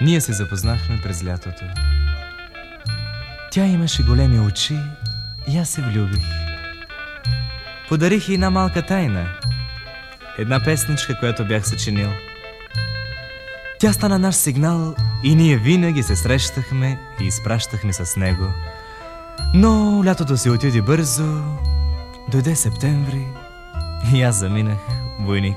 Ние се запознахме през лятото. Тя имаше големи очи и аз се влюбих. Подарих и една малка тайна. Една песничка, която бях съчинил. Тя стана наш сигнал и ние винаги се срещахме и изпращахме с него. Но лятото си отиде бързо, дойде септември и аз заминах войник.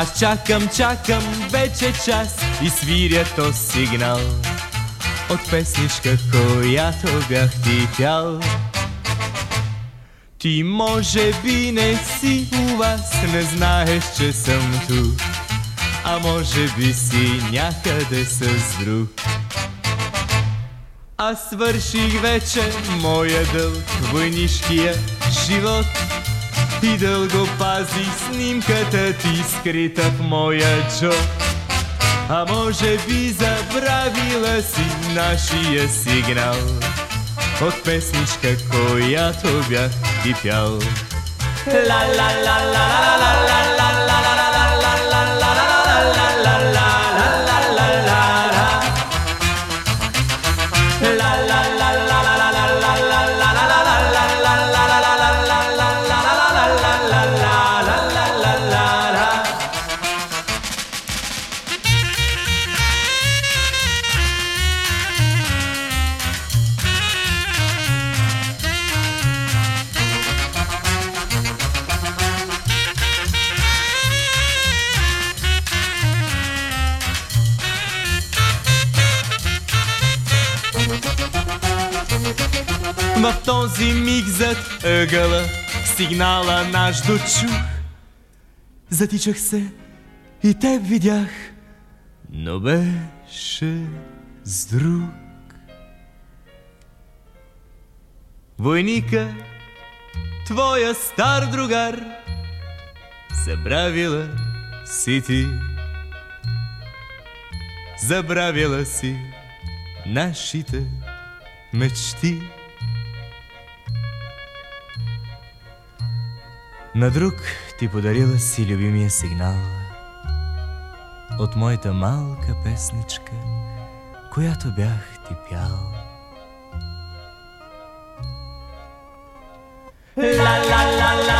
Аз чакам, чакам вече час и свиря то сигнал от песничка, която бях ти пял. Ти може би не си у вас, не знаеш, че съм тук, а може би си някъде с друг. Аз свърших вече моя дълг, войнишкия живот и дълго пази снимката ти скрита в моя джоб. А може би забравила си нашия сигнал От песничка, която бях ти пял Ла В този миг зад ъгъла сигнала наш дочух. Затичах се и те видях, но беше с друг. Войника, твоя стар другар, забравила си ти. Забравила си нашите мечти. На друг ти подарила си любимия сигнал От моята малка песничка, която бях ти пял. La la la la